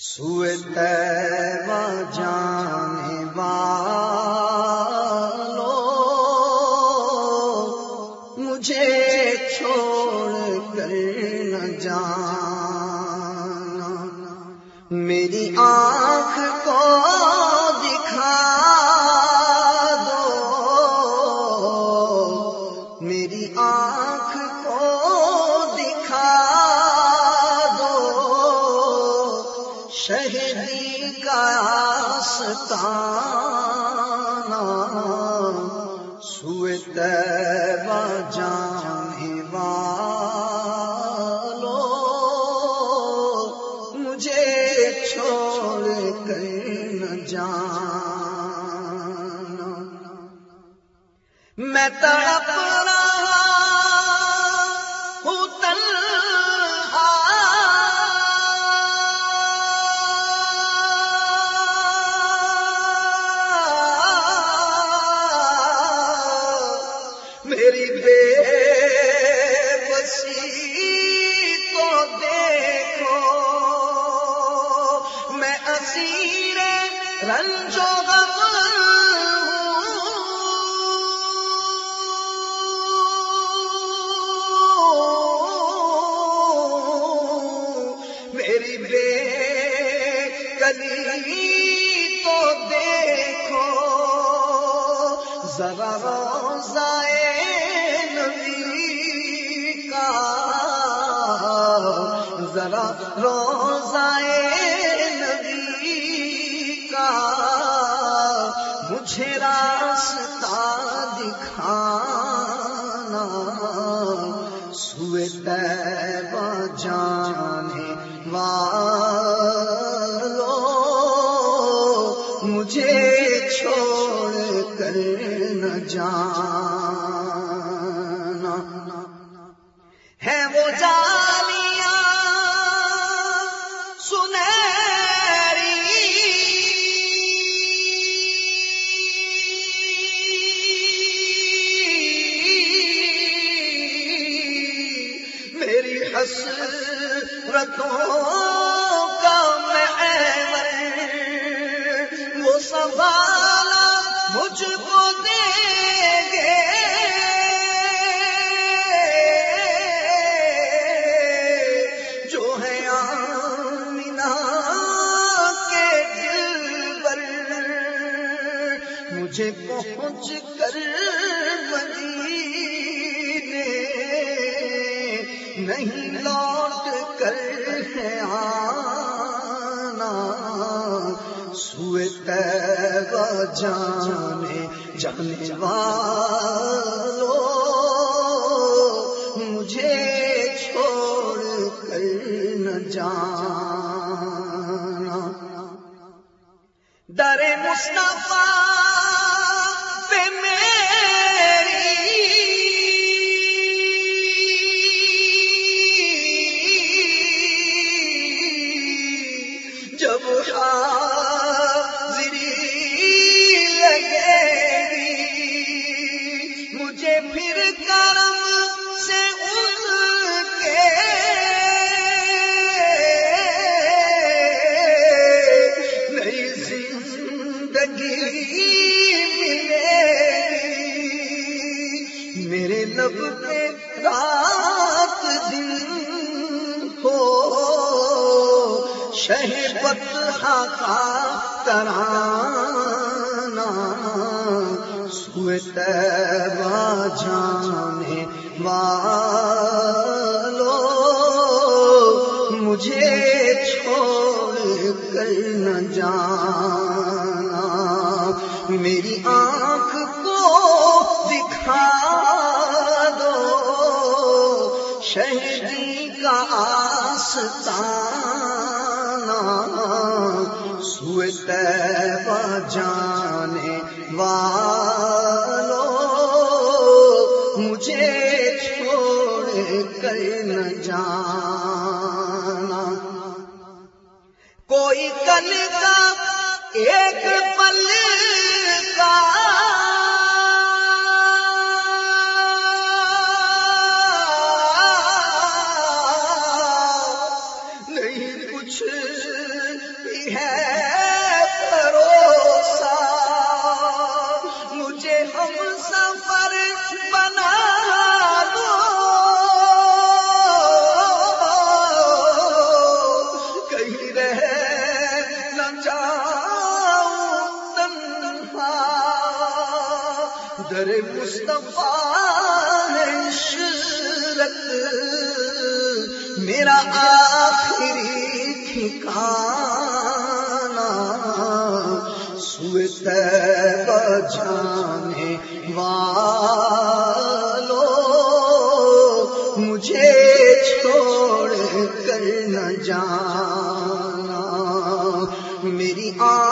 سوت جانے والو مجھے چھوڑ کر نہ جانا۔ میری آنکھ ستانا سوت جانے والو مجھے چھوڑ کر نہ جانا۔ میں تڑپ ذرا روزائے نبی کا۔ ذرا روزائے نبی کا۔ مجھے راستہ دکھانا۔ سوئے جانے والو جانا ہے وہ جالیاں سنہری میری حسرتوں کا مجھ کو دیں گے۔ جو ہے کے دل مجھے پہنچ کر مدینے نہیں لوٹ کر ہے آنا، سوئے جانے جانے والو مجھے چھوڑ کر نہ جانا۔ در مصطفیٰ شہبت کا ترانا سوت جانے والو، مجھے چھوڑ کر نہ جانا، میری آنکھ کو دکھا سوت جانے والو مجھے چھوڑ کر نہ جانا۔ کوئی کل کا ایک پل کا در مصطفیٰ شرت میرا آخری ٹھکانا سوت جانے والو مجھے چھوڑ کر نہ جانا، میری آنکھ